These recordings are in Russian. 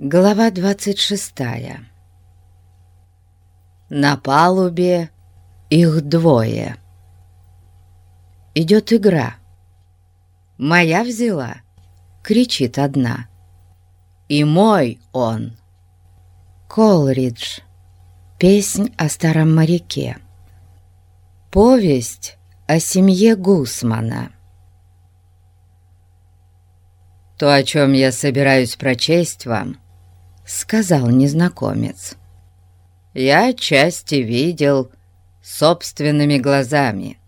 Глава 26 На палубе их двое. Идет игра. «Моя взяла!» — кричит одна. «И мой он!» Колридж. Песнь о старом моряке. Повесть о семье Гусмана. То, о чем я собираюсь прочесть вам — сказал незнакомец. «Я части видел собственными глазами.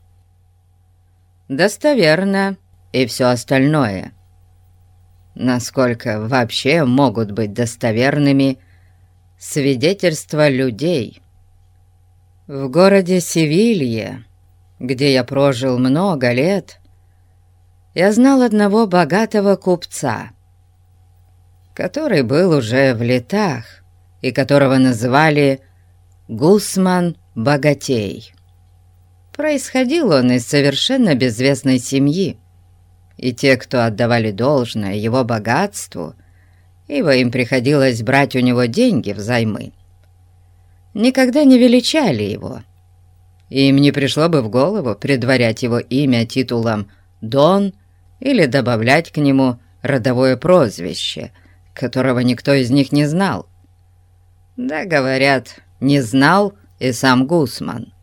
Достоверно и все остальное. Насколько вообще могут быть достоверными свидетельства людей? В городе Севилье, где я прожил много лет, я знал одного богатого купца — который был уже в летах и которого называли Гусман Богатей. Происходил он из совершенно безвестной семьи, и те, кто отдавали должное его богатству, ибо им приходилось брать у него деньги взаймы, никогда не величали его. Им не пришло бы в голову предварять его имя титулом «Дон» или добавлять к нему родовое прозвище – которого никто из них не знал. Да, говорят, не знал и сам Гусман.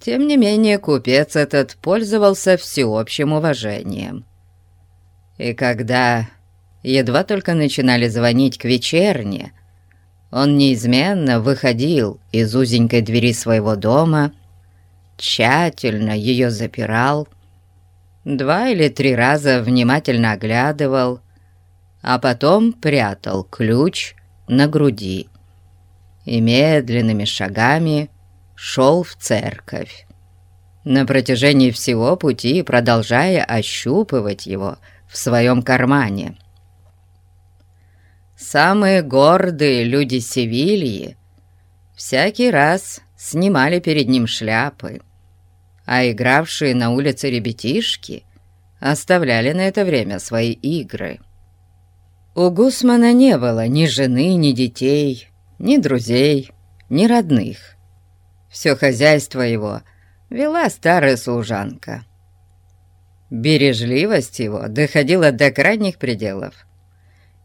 Тем не менее, купец этот пользовался всеобщим уважением. И когда едва только начинали звонить к вечерне, он неизменно выходил из узенькой двери своего дома, тщательно ее запирал, два или три раза внимательно оглядывал а потом прятал ключ на груди и медленными шагами шел в церковь, на протяжении всего пути продолжая ощупывать его в своем кармане. Самые гордые люди Севильи всякий раз снимали перед ним шляпы, а игравшие на улице ребятишки оставляли на это время свои игры. У Гусмана не было ни жены, ни детей, ни друзей, ни родных. Все хозяйство его вела старая служанка. Бережливость его доходила до крайних пределов.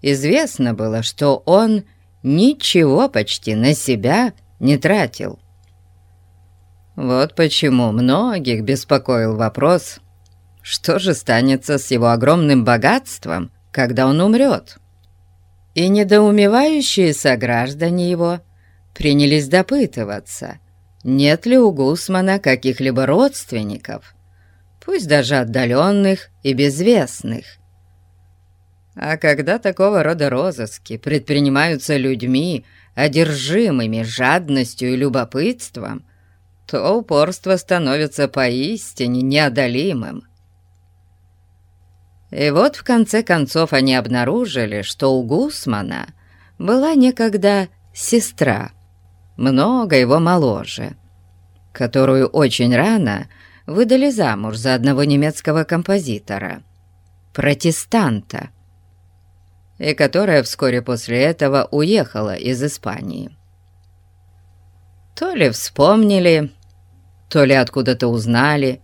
Известно было, что он ничего почти на себя не тратил. Вот почему многих беспокоил вопрос, что же станется с его огромным богатством, когда он умрет и недоумевающие сограждане его принялись допытываться, нет ли у Гусмана каких-либо родственников, пусть даже отдаленных и безвестных. А когда такого рода розыски предпринимаются людьми, одержимыми жадностью и любопытством, то упорство становится поистине неодолимым. И вот в конце концов они обнаружили, что у Гусмана была некогда сестра, много его моложе, которую очень рано выдали замуж за одного немецкого композитора, протестанта, и которая вскоре после этого уехала из Испании. То ли вспомнили, то ли откуда-то узнали,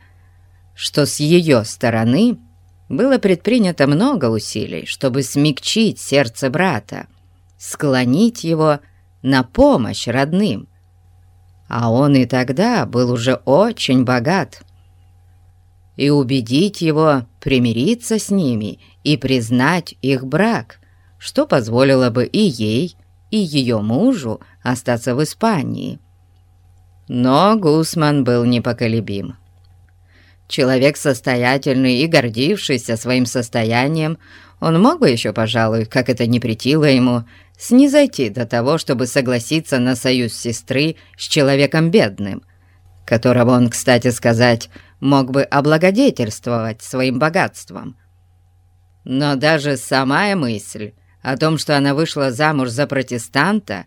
что с ее стороны – было предпринято много усилий, чтобы смягчить сердце брата, склонить его на помощь родным. А он и тогда был уже очень богат. И убедить его примириться с ними и признать их брак, что позволило бы и ей, и ее мужу остаться в Испании. Но Гусман был непоколебим. Человек состоятельный и гордившийся своим состоянием, он мог бы еще, пожалуй, как это не претило ему, снизойти до того, чтобы согласиться на союз сестры с человеком бедным, которого он, кстати сказать, мог бы облагодетельствовать своим богатством. Но даже сама мысль о том, что она вышла замуж за протестанта,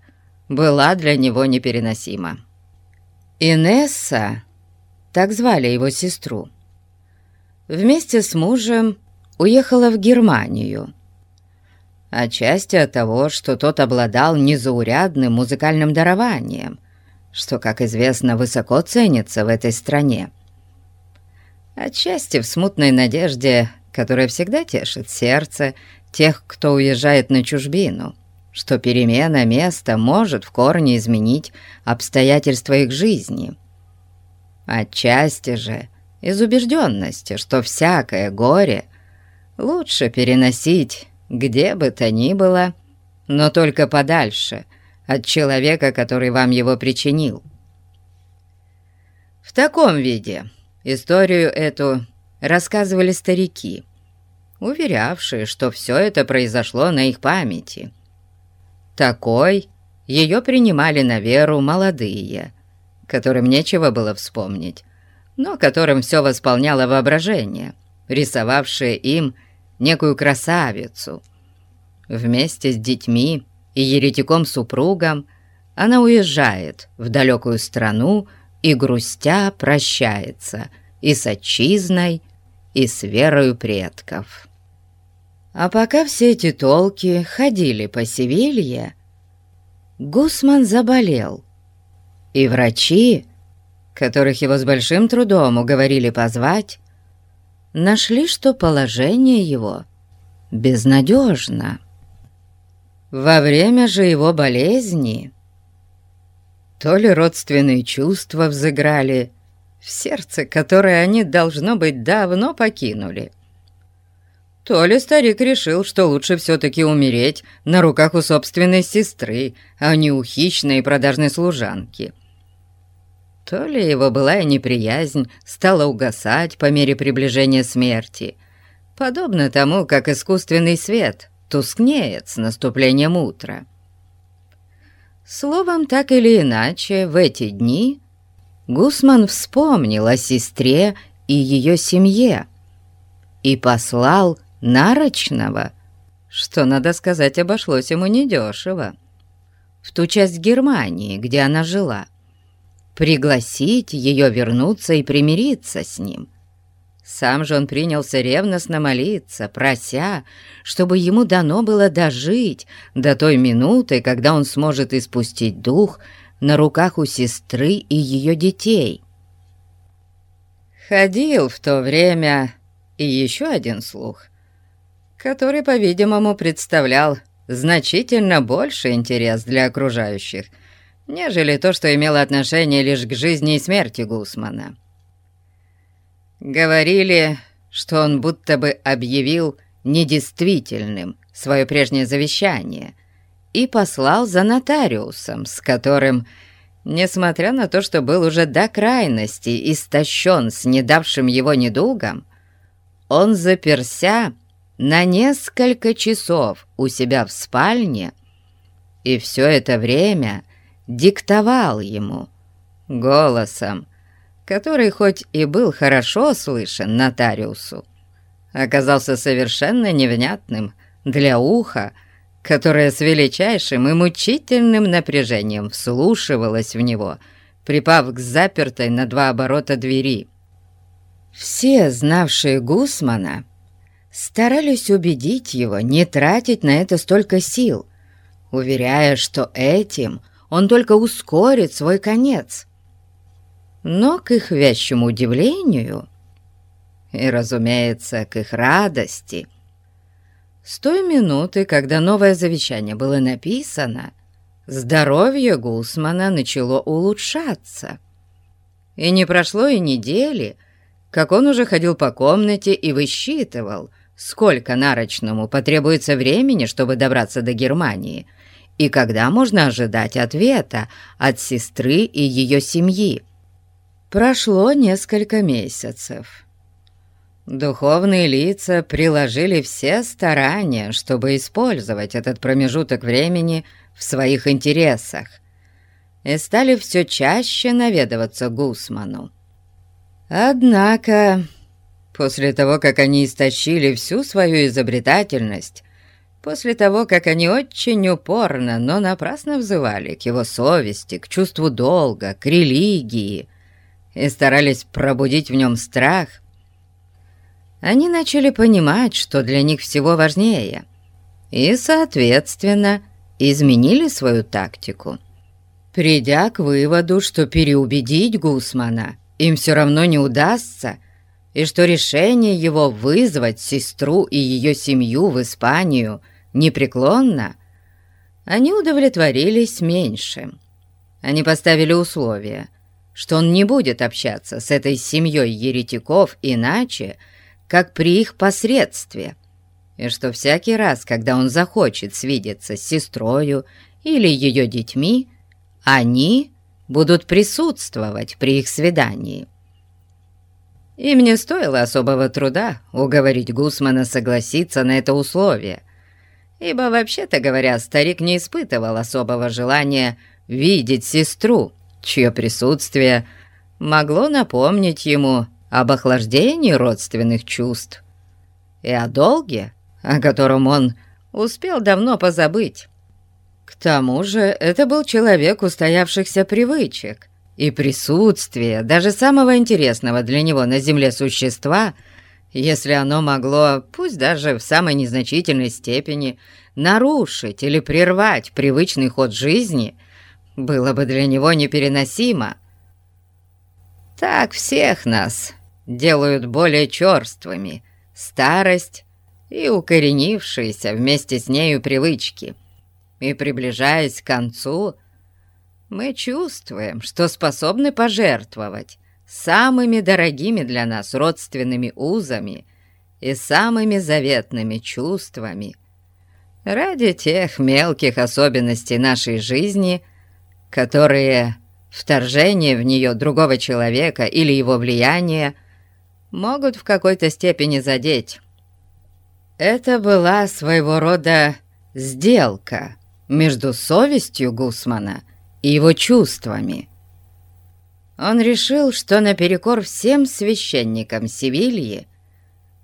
была для него непереносима. Инесса так звали его сестру, вместе с мужем уехала в Германию. Отчасти от того, что тот обладал незаурядным музыкальным дарованием, что, как известно, высоко ценится в этой стране. Отчасти в смутной надежде, которая всегда тешит сердце тех, кто уезжает на чужбину, что перемена места может в корне изменить обстоятельства их жизни. Отчасти же из убежденности, что всякое горе лучше переносить где бы то ни было, но только подальше от человека, который вам его причинил. В таком виде историю эту рассказывали старики, уверявшие, что все это произошло на их памяти. Такой ее принимали на веру молодые, которым нечего было вспомнить, но которым все восполняло воображение, рисовавшее им некую красавицу. Вместе с детьми и еретиком-супругом она уезжает в далекую страну и, грустя, прощается и с отчизной, и с верою предков. А пока все эти толки ходили по Севилье, Гусман заболел, и врачи, которых его с большим трудом уговорили позвать, нашли, что положение его безнадежно. Во время же его болезни то ли родственные чувства взыграли в сердце, которое они, должно быть, давно покинули, то ли старик решил, что лучше все-таки умереть на руках у собственной сестры, а не у хищной и продажной служанки. То ли его былая неприязнь стала угасать по мере приближения смерти, подобно тому, как искусственный свет тускнеет с наступлением утра. Словом, так или иначе, в эти дни Гусман вспомнил о сестре и ее семье и послал нарочного, что, надо сказать, обошлось ему недешево, в ту часть Германии, где она жила, пригласить ее вернуться и примириться с ним. Сам же он принялся ревностно молиться, прося, чтобы ему дано было дожить до той минуты, когда он сможет испустить дух на руках у сестры и ее детей. Ходил в то время и еще один слух, который, по-видимому, представлял значительно больше интерес для окружающих, нежели то, что имело отношение лишь к жизни и смерти Гусмана. Говорили, что он будто бы объявил недействительным свое прежнее завещание и послал за нотариусом, с которым, несмотря на то, что был уже до крайности истощен с недавшим его недугом, он заперся на несколько часов у себя в спальне и все это время диктовал ему голосом, который хоть и был хорошо слышен нотариусу, оказался совершенно невнятным для уха, которое с величайшим и мучительным напряжением вслушивалось в него, припав к запертой на два оборота двери. Все, знавшие Гусмана, старались убедить его не тратить на это столько сил, уверяя, что этим он только ускорит свой конец. Но к их вящему удивлению и, разумеется, к их радости, с той минуты, когда новое завещание было написано, здоровье Гусмана начало улучшаться. И не прошло и недели, как он уже ходил по комнате и высчитывал, сколько нарочному потребуется времени, чтобы добраться до Германии, и когда можно ожидать ответа от сестры и ее семьи. Прошло несколько месяцев. Духовные лица приложили все старания, чтобы использовать этот промежуток времени в своих интересах, и стали все чаще наведываться Гусману. Однако После того, как они истощили всю свою изобретательность, после того, как они очень упорно, но напрасно взывали к его совести, к чувству долга, к религии и старались пробудить в нем страх, они начали понимать, что для них всего важнее и, соответственно, изменили свою тактику. Придя к выводу, что переубедить Гусмана им все равно не удастся, и что решение его вызвать сестру и ее семью в Испанию непреклонно, они удовлетворились меньшим. Они поставили условие, что он не будет общаться с этой семьей еретиков иначе, как при их посредстве, и что всякий раз, когда он захочет свидеться с сестрою или ее детьми, они будут присутствовать при их свидании. Им не стоило особого труда уговорить Гусмана согласиться на это условие, ибо, вообще-то говоря, старик не испытывал особого желания видеть сестру, чье присутствие могло напомнить ему об охлаждении родственных чувств и о долге, о котором он успел давно позабыть. К тому же это был человек устоявшихся привычек, и присутствие даже самого интересного для него на земле существа, если оно могло, пусть даже в самой незначительной степени, нарушить или прервать привычный ход жизни, было бы для него непереносимо. Так всех нас делают более черствыми старость и укоренившиеся вместе с нею привычки – и, приближаясь к концу, мы чувствуем, что способны пожертвовать самыми дорогими для нас родственными узами и самыми заветными чувствами ради тех мелких особенностей нашей жизни, которые вторжение в нее другого человека или его влияние могут в какой-то степени задеть. Это была своего рода сделка, между совестью Гусмана и его чувствами. Он решил, что наперекор всем священникам Севильи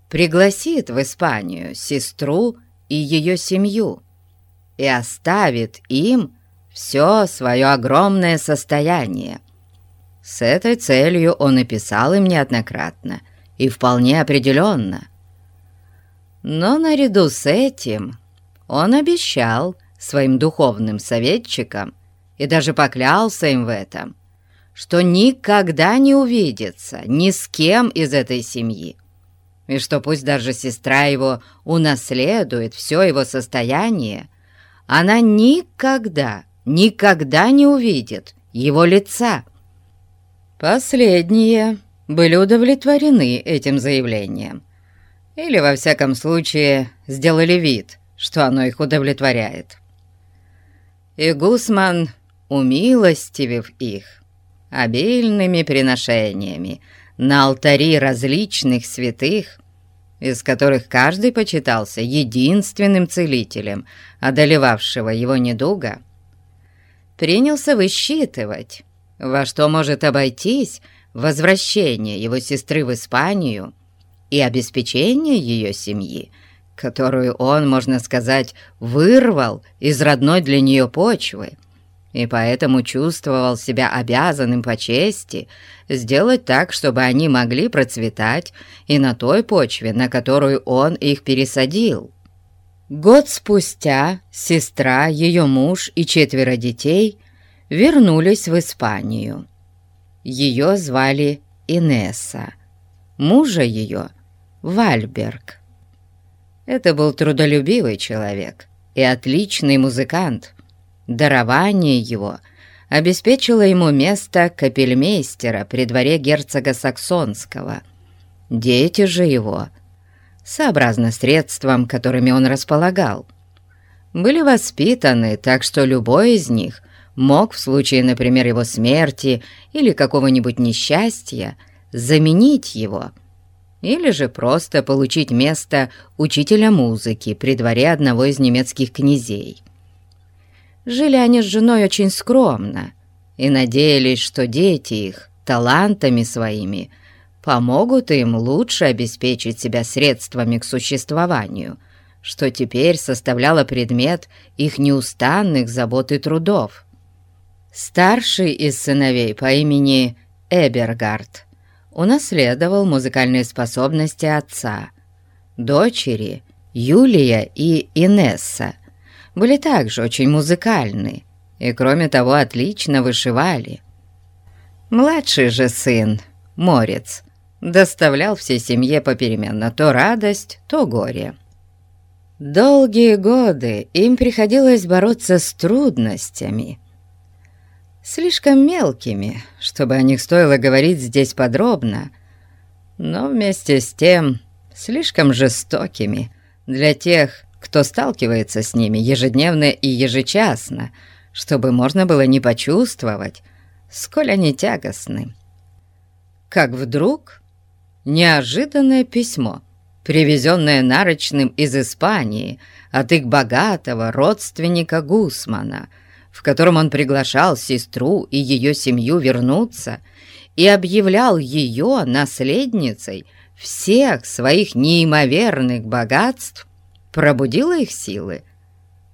пригласит в Испанию сестру и ее семью и оставит им все свое огромное состояние. С этой целью он и писал им неоднократно и вполне определенно. Но наряду с этим он обещал, своим духовным советчикам и даже поклялся им в этом, что никогда не увидится ни с кем из этой семьи, и что пусть даже сестра его унаследует все его состояние, она никогда, никогда не увидит его лица. Последние были удовлетворены этим заявлением, или, во всяком случае, сделали вид, что оно их удовлетворяет. И Гусман, умилостивив их обильными приношениями на алтари различных святых, из которых каждый почитался единственным целителем, одолевавшего его недуга, принялся высчитывать, во что может обойтись возвращение его сестры в Испанию и обеспечение ее семьи которую он, можно сказать, вырвал из родной для нее почвы, и поэтому чувствовал себя обязанным по чести сделать так, чтобы они могли процветать и на той почве, на которую он их пересадил. Год спустя сестра, ее муж и четверо детей вернулись в Испанию. Ее звали Инесса, мужа ее — Вальберг. Это был трудолюбивый человек и отличный музыкант. Дарование его обеспечило ему место капельмейстера при дворе герцога Саксонского. Дети же его, сообразно средствам, которыми он располагал, были воспитаны так, что любой из них мог в случае, например, его смерти или какого-нибудь несчастья заменить его – или же просто получить место учителя музыки при дворе одного из немецких князей. Жили они с женой очень скромно и надеялись, что дети их талантами своими помогут им лучше обеспечить себя средствами к существованию, что теперь составляло предмет их неустанных забот и трудов. Старший из сыновей по имени Эбергард унаследовал музыкальные способности отца. Дочери, Юлия и Инесса были также очень музыкальны и, кроме того, отлично вышивали. Младший же сын, Морец, доставлял всей семье попеременно то радость, то горе. Долгие годы им приходилось бороться с трудностями, слишком мелкими, чтобы о них стоило говорить здесь подробно, но вместе с тем слишком жестокими для тех, кто сталкивается с ними ежедневно и ежечасно, чтобы можно было не почувствовать, сколь они тягостны. Как вдруг неожиданное письмо привезенное нарочным из Испании от их богатого родственника Гусмана, в котором он приглашал сестру и ее семью вернуться и объявлял ее наследницей всех своих неимоверных богатств, пробудило их силы,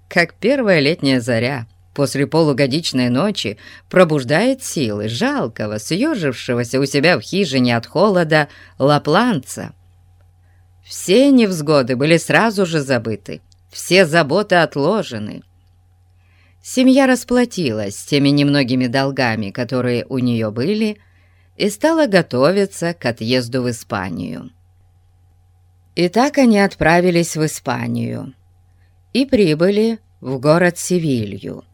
как первая летняя заря после полугодичной ночи пробуждает силы жалкого, съежившегося у себя в хижине от холода лапланца. Все невзгоды были сразу же забыты, все заботы отложены. Семья расплатилась теми немногими долгами, которые у нее были, и стала готовиться к отъезду в Испанию. И так они отправились в Испанию и прибыли в город Севилью,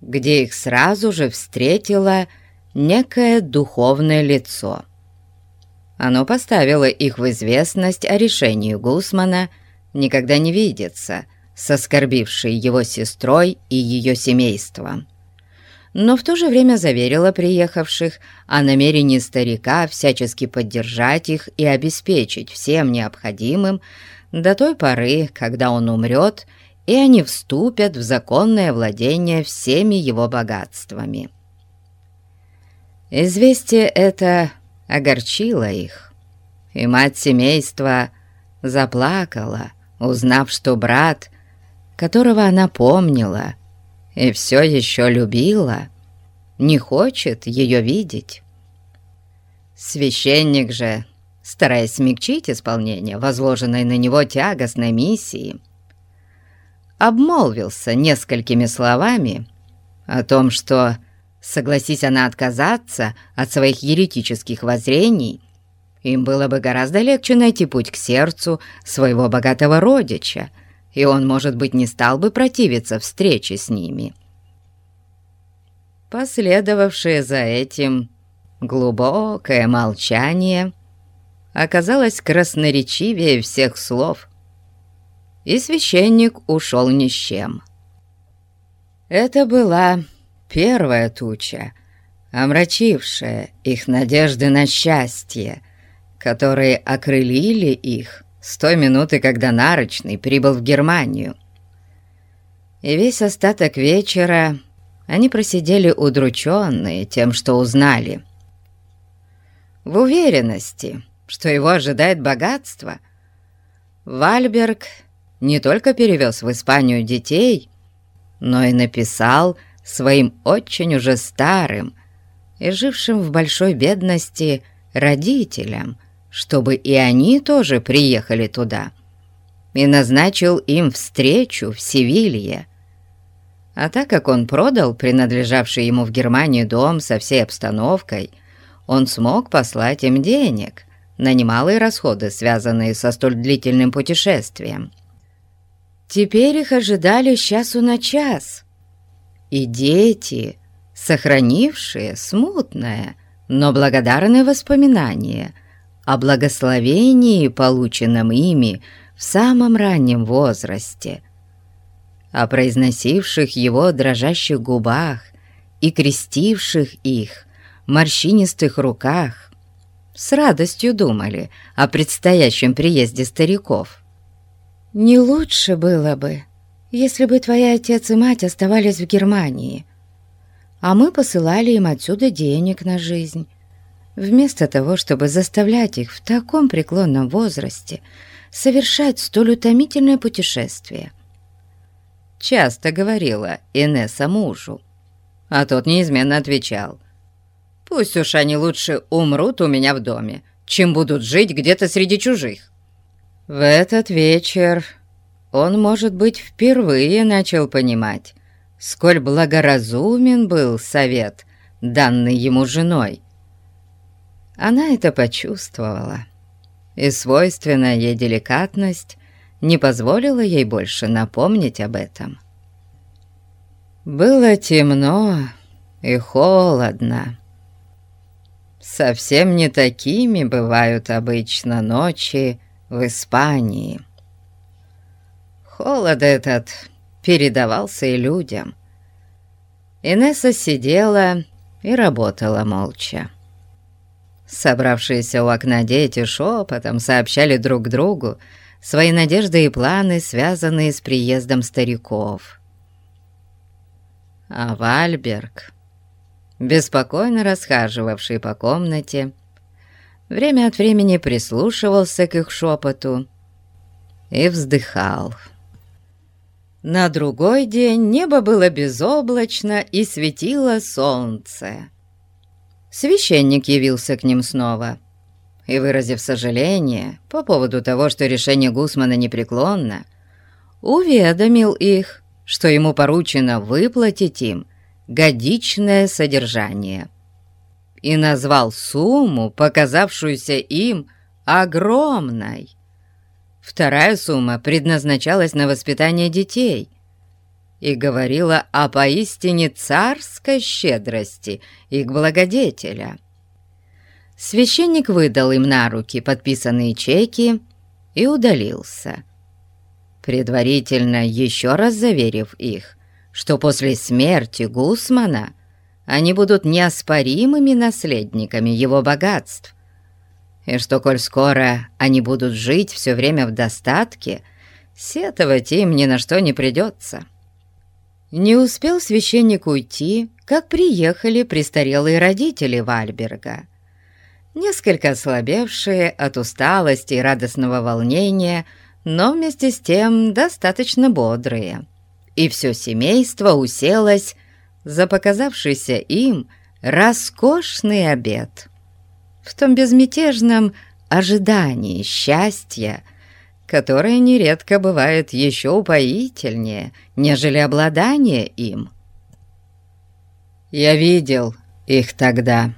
где их сразу же встретило некое духовное лицо — оно поставило их в известность о решении Гусмана никогда не видеться с оскорбившей его сестрой и ее семейством. Но в то же время заверило приехавших о намерении старика всячески поддержать их и обеспечить всем необходимым до той поры, когда он умрет, и они вступят в законное владение всеми его богатствами. Известие это огорчило их, и мать семейства заплакала, узнав, что брат, которого она помнила и все еще любила, не хочет ее видеть. Священник же, стараясь смягчить исполнение возложенной на него тягостной миссии, обмолвился несколькими словами о том, что Согласись она отказаться от своих еретических воззрений, им было бы гораздо легче найти путь к сердцу своего богатого родича, и он, может быть, не стал бы противиться встрече с ними. Последовавшее за этим глубокое молчание оказалось красноречивее всех слов, и священник ушел ни с чем. Это была первая туча, омрачившая их надежды на счастье, которые окрылили их с той минуты, когда Нарочный прибыл в Германию. И весь остаток вечера они просидели удрученные тем, что узнали. В уверенности, что его ожидает богатство, Вальберг не только перевез в Испанию детей, но и написал своим очень уже старым и жившим в большой бедности родителям, чтобы и они тоже приехали туда, и назначил им встречу в Севилье. А так как он продал принадлежавший ему в Германии дом со всей обстановкой, он смог послать им денег на немалые расходы, связанные со столь длительным путешествием. Теперь их ожидали с часу на час — и дети, сохранившие смутное, но благодарное воспоминание о благословении, полученном ими в самом раннем возрасте, о произносивших его дрожащих губах и крестивших их морщинистых руках, с радостью думали о предстоящем приезде стариков. «Не лучше было бы», если бы твои отец и мать оставались в Германии, а мы посылали им отсюда денег на жизнь, вместо того, чтобы заставлять их в таком преклонном возрасте совершать столь утомительное путешествие. Часто говорила Инесса мужу, а тот неизменно отвечал, «Пусть уж они лучше умрут у меня в доме, чем будут жить где-то среди чужих». В этот вечер он, может быть, впервые начал понимать, сколь благоразумен был совет, данный ему женой. Она это почувствовала, и свойственная ей деликатность не позволила ей больше напомнить об этом. Было темно и холодно. Совсем не такими бывают обычно ночи в Испании. Холод этот передавался и людям. Инесса сидела и работала молча. Собравшиеся у окна дети шепотом сообщали друг другу свои надежды и планы, связанные с приездом стариков. А Вальберг, беспокойно расхаживавший по комнате, время от времени прислушивался к их шепоту и вздыхал. На другой день небо было безоблачно и светило солнце. Священник явился к ним снова и, выразив сожаление по поводу того, что решение Гусмана непреклонно, уведомил их, что ему поручено выплатить им годичное содержание и назвал сумму, показавшуюся им огромной. Вторая сумма предназначалась на воспитание детей и говорила о поистине царской щедрости их благодетеля. Священник выдал им на руки подписанные чеки и удалился, предварительно еще раз заверив их, что после смерти Гусмана они будут неоспоримыми наследниками его богатств, и что, коль скоро они будут жить все время в достатке, сетовать им ни на что не придется. Не успел священник уйти, как приехали престарелые родители Вальберга. Несколько ослабевшие от усталости и радостного волнения, но вместе с тем достаточно бодрые. И все семейство уселось за показавшийся им роскошный обед в том безмятежном ожидании счастья, которое нередко бывает еще упоительнее, нежели обладание им. «Я видел их тогда», —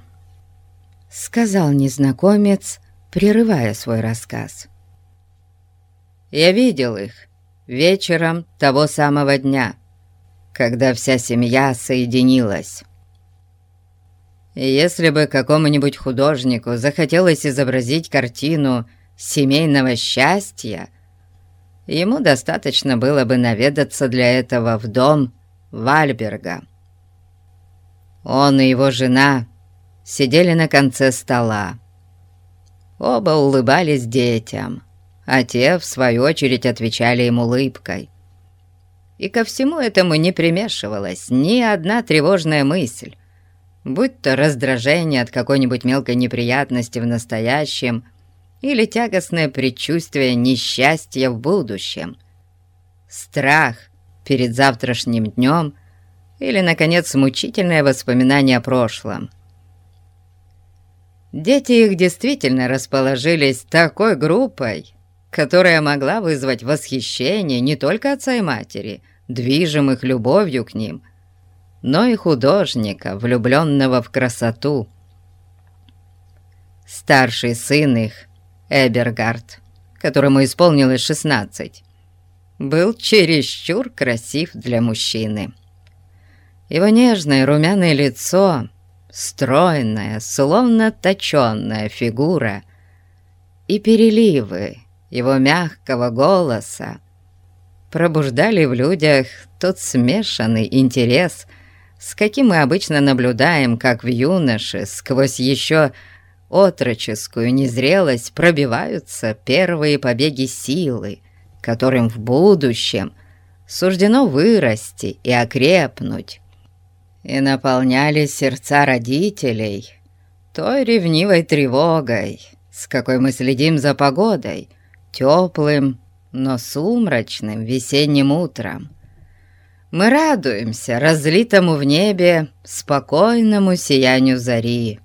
сказал незнакомец, прерывая свой рассказ. «Я видел их вечером того самого дня, когда вся семья соединилась». Если бы какому-нибудь художнику захотелось изобразить картину семейного счастья, ему достаточно было бы наведаться для этого в дом Вальберга. Он и его жена сидели на конце стола. Оба улыбались детям, а те, в свою очередь, отвечали им улыбкой. И ко всему этому не примешивалась ни одна тревожная мысль, будь то раздражение от какой-нибудь мелкой неприятности в настоящем или тягостное предчувствие несчастья в будущем, страх перед завтрашним днем или, наконец, мучительное воспоминание о прошлом. Дети их действительно расположились такой группой, которая могла вызвать восхищение не только отца и матери, движимых любовью к ним – но и художника, влюбленного в красоту. Старший сын их, Эбергард, которому исполнилось 16, был чересчур красив для мужчины. Его нежное румяное лицо, стройная, словно точенная фигура и переливы его мягкого голоса пробуждали в людях тот смешанный интерес – с каким мы обычно наблюдаем, как в юноше сквозь еще отроческую незрелость пробиваются первые побеги силы, которым в будущем суждено вырасти и окрепнуть, и наполняли сердца родителей той ревнивой тревогой, с какой мы следим за погодой, теплым, но сумрачным весенним утром, мы радуемся разлитому в небе спокойному сиянию зари.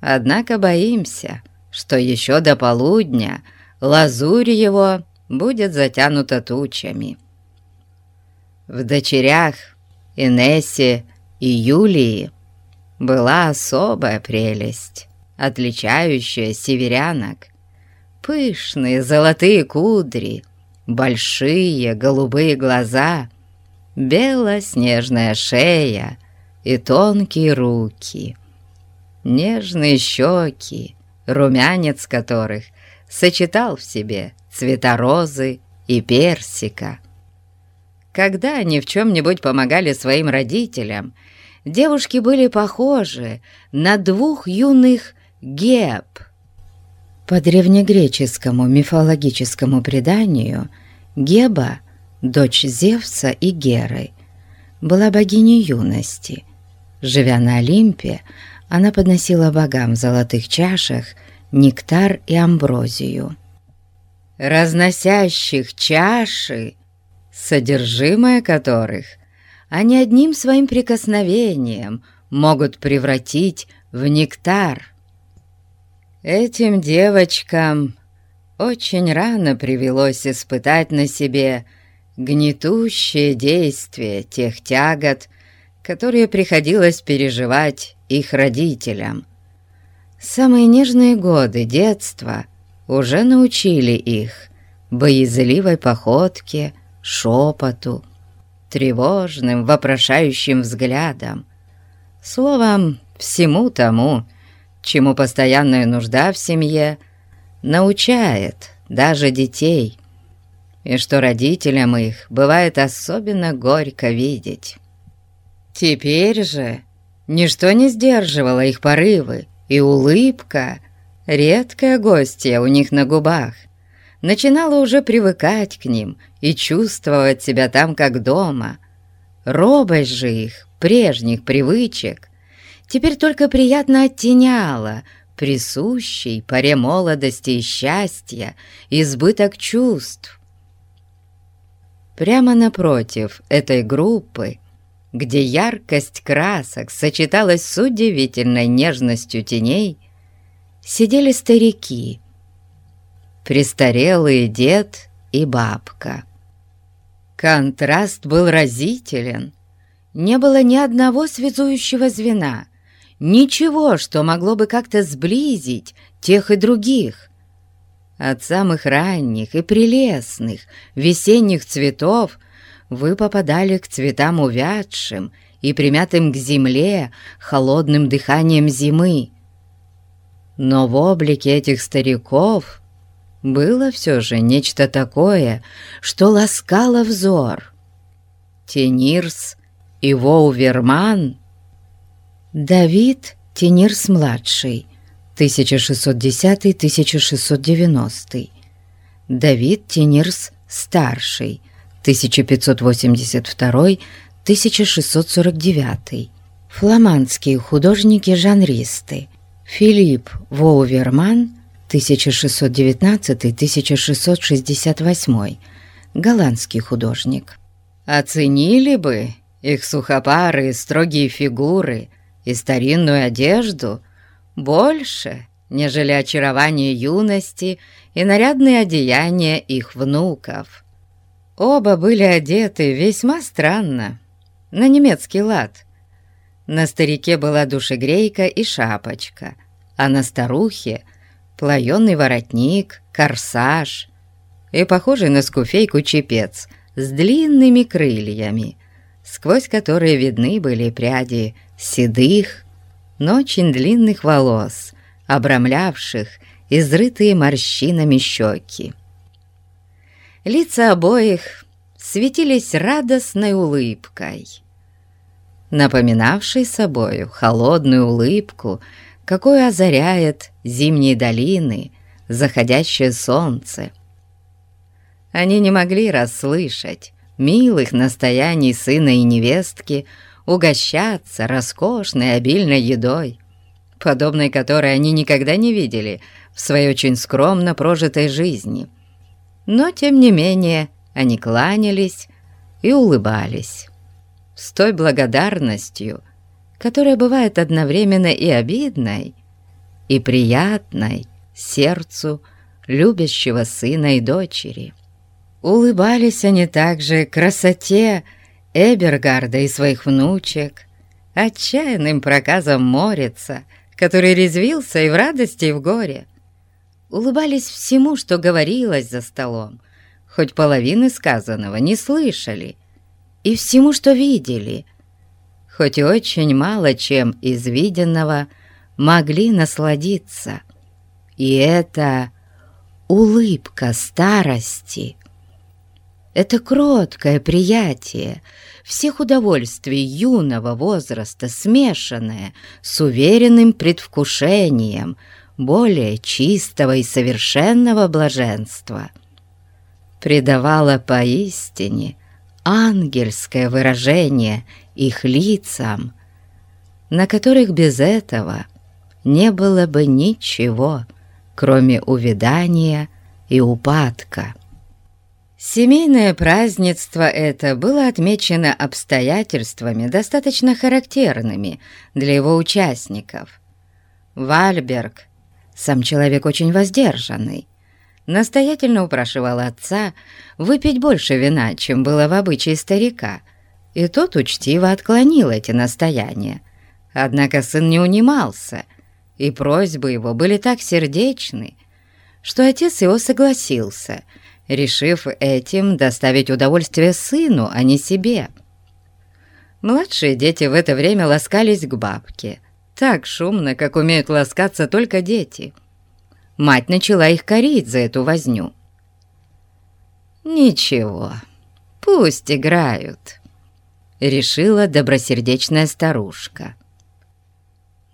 Однако боимся, что еще до полудня лазурь его будет затянуто тучами. В дочерях Инессе и Юлии была особая прелесть, отличающая северянок. Пышные золотые кудри, большие голубые глаза, белоснежная шея и тонкие руки, нежные щеки, румянец которых сочетал в себе цвета розы и персика. Когда они в чем-нибудь помогали своим родителям, девушки были похожи на двух юных геб. По древнегреческому мифологическому преданию Геба, дочь Зевса и Геры, была богиней юности. Живя на Олимпе, она подносила богам в золотых чашах нектар и амброзию. Разносящих чаши содержимое которых они одним своим прикосновением могут превратить в нектар. Этим девочкам очень рано привелось испытать на себе гнетущее действие тех тягот, которые приходилось переживать их родителям. Самые нежные годы детства уже научили их боязливой походке, шепоту, тревожным, вопрошающим взглядом. Словом, всему тому, чему постоянная нужда в семье научает даже детей, и что родителям их бывает особенно горько видеть. Теперь же ничто не сдерживало их порывы, и улыбка — редкая гостья у них на губах начинала уже привыкать к ним и чувствовать себя там как дома. Робость же их, прежних привычек, теперь только приятно оттеняла присущий паре молодости и счастья избыток чувств. Прямо напротив этой группы, где яркость красок сочеталась с удивительной нежностью теней, сидели старики — престарелый дед и бабка. Контраст был разителен. Не было ни одного связующего звена, ничего, что могло бы как-то сблизить тех и других. От самых ранних и прелестных весенних цветов вы попадали к цветам увядшим и примятым к земле холодным дыханием зимы. Но в облике этих стариков было все же нечто такое, что ласкало взор. Тенирс и Воуверман. Давид Тенирс-младший, 1610-1690. Давид Тенирс-старший, 1582-1649. Фламандские художники-жанристы. Филипп Воуверман 1619-1668, голландский художник. Оценили бы их сухопарые строгие фигуры и старинную одежду больше, нежели очарование юности и нарядные одеяния их внуков. Оба были одеты весьма странно, на немецкий лад. На старике была душегрейка и шапочка, а на старухе — плаёный воротник, корсаж и похожий на скуфейку чепец с длинными крыльями, сквозь которые видны были пряди седых, но очень длинных волос, обрамлявших изрытые морщинами щеки. Лица обоих светились радостной улыбкой, напоминавшей собою холодную улыбку какой озаряет зимние долины заходящее солнце. Они не могли расслышать милых настояний сына и невестки угощаться роскошной обильной едой, подобной которой они никогда не видели в своей очень скромно прожитой жизни. Но, тем не менее, они кланялись и улыбались с той благодарностью, которая бывает одновременно и обидной, и приятной сердцу любящего сына и дочери. Улыбались они также красоте Эбергарда и своих внучек, отчаянным проказом Морица, который резвился и в радости, и в горе. Улыбались всему, что говорилось за столом, хоть половины сказанного не слышали, и всему, что видели, хоть очень мало чем из виденного могли насладиться. И это улыбка старости — это кроткое приятие всех удовольствий юного возраста, смешанное с уверенным предвкушением более чистого и совершенного блаженства, придавало поистине ангельское выражение их лицам, на которых без этого не было бы ничего, кроме увядания и упадка. Семейное празднество это было отмечено обстоятельствами, достаточно характерными для его участников. Вальберг, сам человек очень воздержанный, настоятельно упрашивал отца выпить больше вина, чем было в обычае старика, и тот учтиво отклонил эти настояния. Однако сын не унимался, и просьбы его были так сердечны, что отец его согласился — решив этим доставить удовольствие сыну, а не себе. Младшие дети в это время ласкались к бабке, так шумно, как умеют ласкаться только дети. Мать начала их корить за эту возню. «Ничего, пусть играют», — решила добросердечная старушка.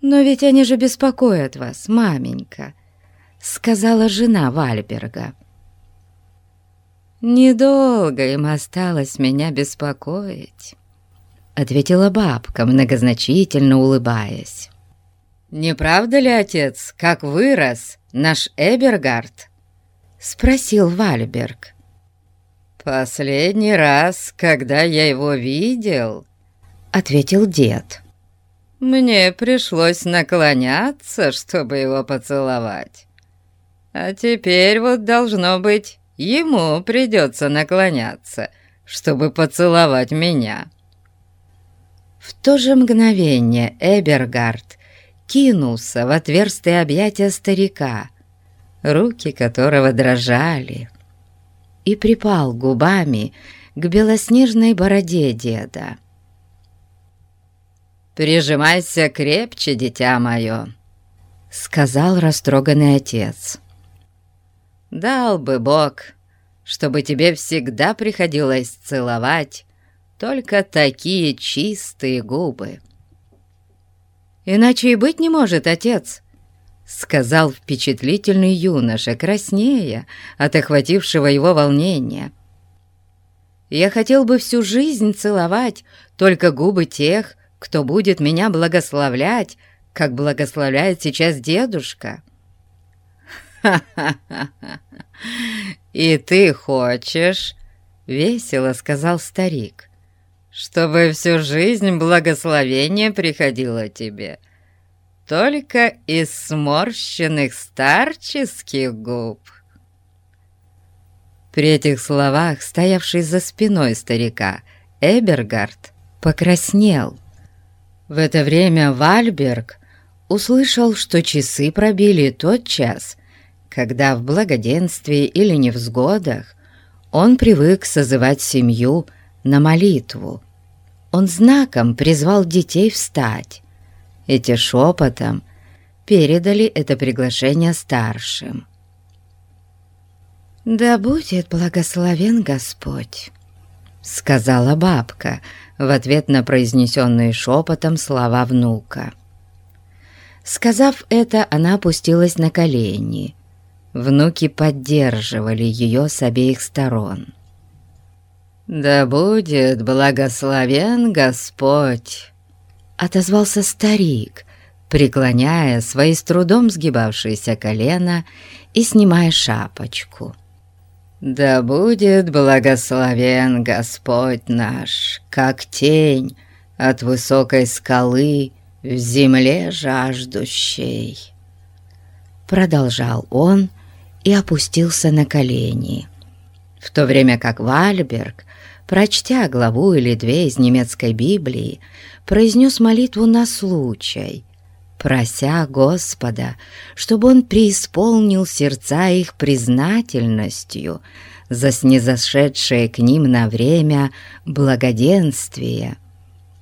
«Но ведь они же беспокоят вас, маменька», — сказала жена Вальберга. «Недолго им осталось меня беспокоить», — ответила бабка, многозначительно улыбаясь. «Не правда ли, отец, как вырос наш Эбергард?» — спросил Вальберг. «Последний раз, когда я его видел», — ответил дед. «Мне пришлось наклоняться, чтобы его поцеловать. А теперь вот должно быть ему придется наклоняться, чтобы поцеловать меня». В то же мгновение Эбергард кинулся в отверстие объятия старика, руки которого дрожали, и припал губами к белоснежной бороде деда. «Прижимайся крепче, дитя мое», — сказал растроганный отец. Дал бы Бог, чтобы тебе всегда приходилось целовать только такие чистые губы. «Иначе и быть не может, отец», — сказал впечатлительный юноша, краснея от охватившего его волнения. «Я хотел бы всю жизнь целовать только губы тех, кто будет меня благословлять, как благословляет сейчас дедушка». «И ты хочешь?» — весело сказал старик. «Чтобы всю жизнь благословение приходило тебе, только из сморщенных старческих губ». При этих словах, стоявший за спиной старика, Эбергард покраснел. В это время Вальберг услышал, что часы пробили тот час, когда в благоденствии или невзгодах он привык созывать семью на молитву. Он знаком призвал детей встать. Эти шепотом передали это приглашение старшим. «Да будет благословен Господь», — сказала бабка в ответ на произнесенные шепотом слова внука. Сказав это, она опустилась на колени — Внуки поддерживали ее с обеих сторон. «Да будет благословен Господь!» Отозвался старик, преклоняя свои с трудом сгибавшиеся колено и снимая шапочку. «Да будет благословен Господь наш, как тень от высокой скалы в земле жаждущей!» Продолжал он, — и опустился на колени. в то время как Вальберг, прочтя главу или две из немецкой Библии, произнес молитву на случай, прося Господа, чтобы он преисполнил сердца их признательностью за снизошедшее к ним на время благоденствие,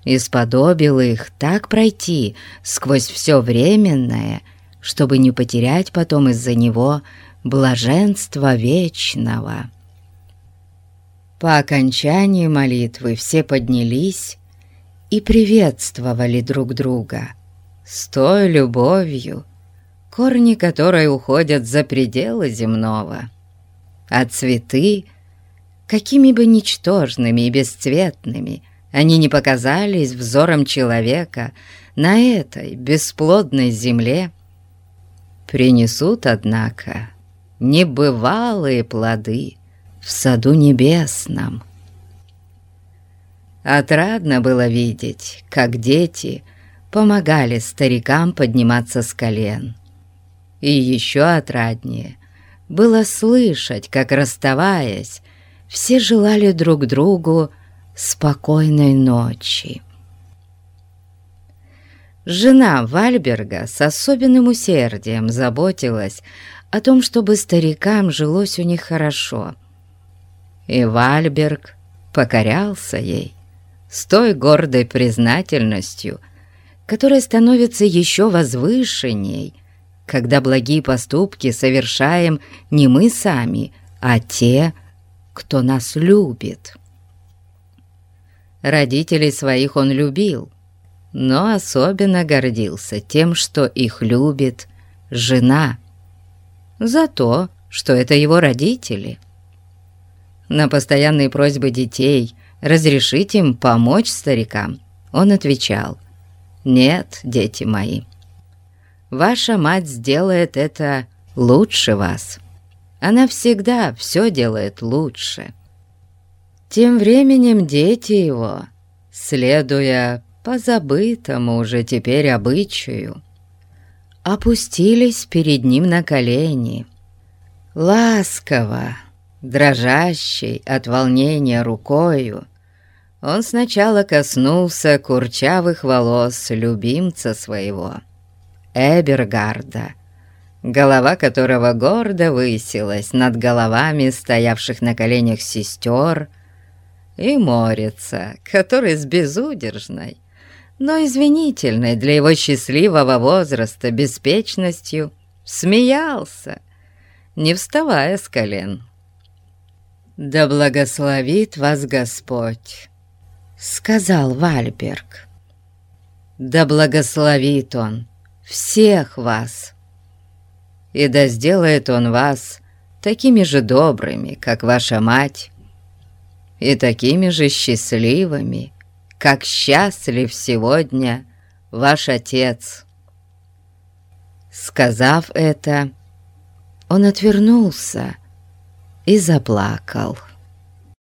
и сподобил их так пройти сквозь все временное, чтобы не потерять потом из-за него блаженства вечного. По окончании молитвы все поднялись и приветствовали друг друга с той любовью, корни которой уходят за пределы земного, а цветы, какими бы ничтожными и бесцветными они не показались взором человека на этой бесплодной земле, принесут, однако, небывалые плоды в саду небесном. Отрадно было видеть, как дети помогали старикам подниматься с колен. И еще отраднее было слышать, как, расставаясь, все желали друг другу спокойной ночи. Жена Вальберга с особенным усердием заботилась о том, чтобы старикам жилось у них хорошо. И Вальберг покорялся ей с той гордой признательностью, которая становится еще возвышенней, когда благие поступки совершаем не мы сами, а те, кто нас любит. Родителей своих он любил, но особенно гордился тем, что их любит жена, за то, что это его родители. На постоянные просьбы детей разрешить им помочь старикам, он отвечал, «Нет, дети мои, ваша мать сделает это лучше вас. Она всегда все делает лучше». Тем временем дети его, следуя позабытому уже теперь обычаю, опустились перед ним на колени. Ласково, дрожащей от волнения рукою, он сначала коснулся курчавых волос любимца своего, Эбергарда, голова которого гордо высилась над головами стоявших на коленях сестер, и Морица, который с безудержной, но извинительной для его счастливого возраста беспечностью смеялся, не вставая с колен. «Да благословит вас Господь!» — сказал Вальберг. «Да благословит Он всех вас! И да сделает Он вас такими же добрыми, как ваша мать, и такими же счастливыми, как счастлив сегодня ваш отец». Сказав это, он отвернулся и заплакал.